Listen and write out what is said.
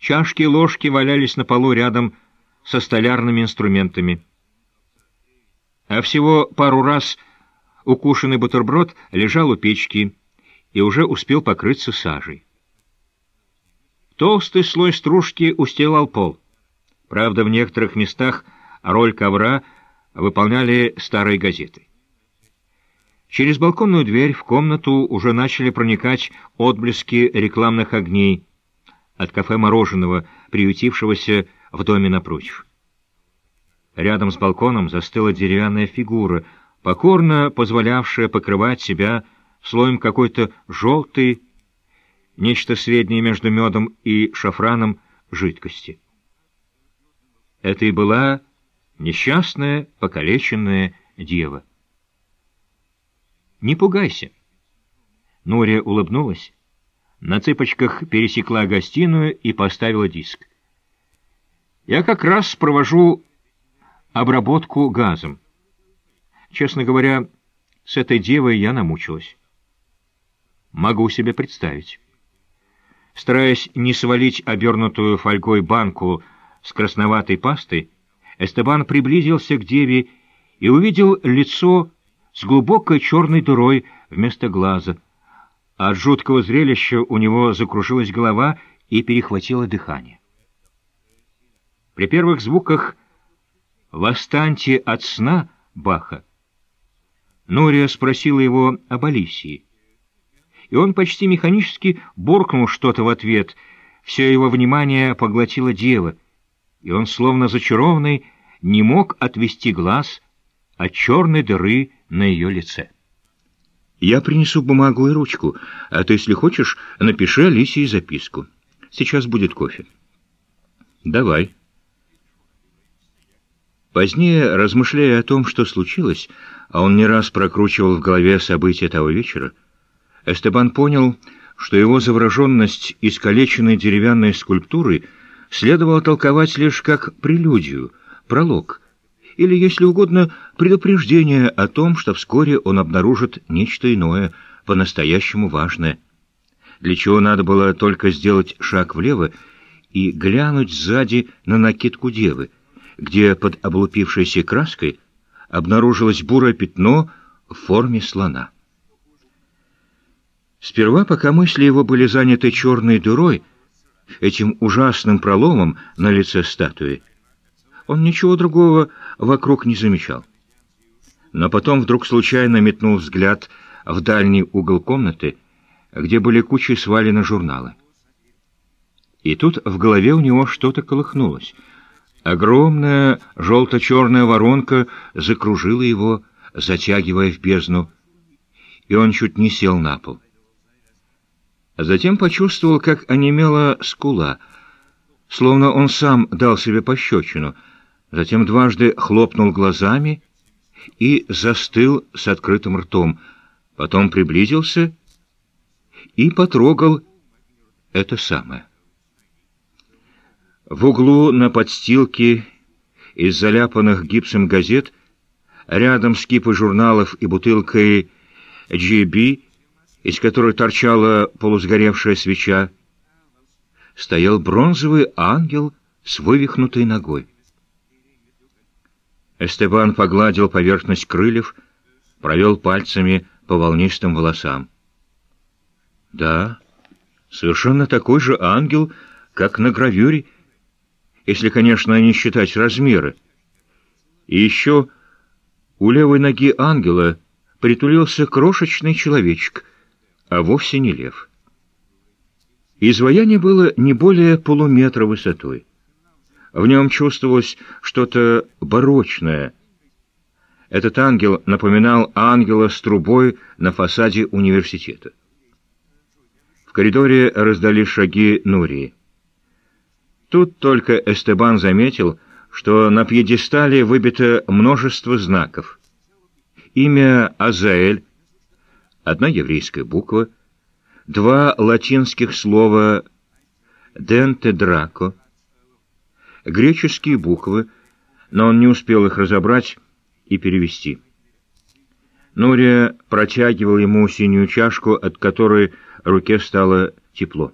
Чашки и ложки валялись на полу рядом со столярными инструментами. А всего пару раз укушенный бутерброд лежал у печки и уже успел покрыться сажей. Толстый слой стружки устилал пол. Правда, в некоторых местах роль ковра выполняли старые газеты. Через балконную дверь в комнату уже начали проникать отблески рекламных огней от кафе мороженого, приютившегося в доме напротив. Рядом с балконом застыла деревянная фигура, покорно позволявшая покрывать себя слоем какой-то желтой, нечто среднее между медом и шафраном жидкости. Это и была несчастная, покалеченная дева. «Не пугайся!» Нурия улыбнулась, на цыпочках пересекла гостиную и поставила диск. «Я как раз провожу обработку газом. Честно говоря, с этой девой я намучилась. Могу себе представить». Стараясь не свалить обернутую фольгой банку с красноватой пастой, Эстебан приблизился к деве и увидел лицо с глубокой черной дырой вместо глаза. От жуткого зрелища у него закружилась голова и перехватило дыхание. При первых звуках «Восстаньте от сна» Баха Нория спросила его об Алисии и он почти механически буркнул что-то в ответ. Все его внимание поглотила дева, и он, словно зачарованный, не мог отвести глаз от черной дыры на ее лице. «Я принесу бумагу и ручку, а ты, если хочешь, напиши Алисии записку. Сейчас будет кофе». «Давай». Позднее, размышляя о том, что случилось, а он не раз прокручивал в голове события того вечера, Эстебан понял, что его завороженность искалеченной деревянной скульптуры следовало толковать лишь как прелюдию, пролог, или, если угодно, предупреждение о том, что вскоре он обнаружит нечто иное, по-настоящему важное, для чего надо было только сделать шаг влево и глянуть сзади на накидку девы, где под облупившейся краской обнаружилось бурое пятно в форме слона. Сперва, пока мысли его были заняты черной дырой, этим ужасным проломом на лице статуи, он ничего другого вокруг не замечал. Но потом вдруг случайно метнул взгляд в дальний угол комнаты, где были кучи свалены журналы. И тут в голове у него что-то колыхнулось. Огромная желто-черная воронка закружила его, затягивая в бездну, и он чуть не сел на пол. Затем почувствовал, как онемела скула, словно он сам дал себе пощечину, затем дважды хлопнул глазами и застыл с открытым ртом, потом приблизился и потрогал это самое. В углу на подстилке из заляпанных гипсом газет, рядом с кипой журналов и бутылкой «GB» из которой торчала полусгоревшая свеча, стоял бронзовый ангел с вывихнутой ногой. Эстебан погладил поверхность крыльев, провел пальцами по волнистым волосам. Да, совершенно такой же ангел, как на гравюре, если, конечно, не считать размеры. И еще у левой ноги ангела притулился крошечный человечек — а вовсе не лев. Изваяние было не более полуметра высотой. В нем чувствовалось что-то барочное. Этот ангел напоминал ангела с трубой на фасаде университета. В коридоре раздались шаги Нурии. Тут только Эстебан заметил, что на пьедестале выбито множество знаков. Имя Азаэль одна еврейская буква, два латинских слова «денте драко», греческие буквы, но он не успел их разобрать и перевести. Нурия протягивал ему синюю чашку, от которой руке стало тепло.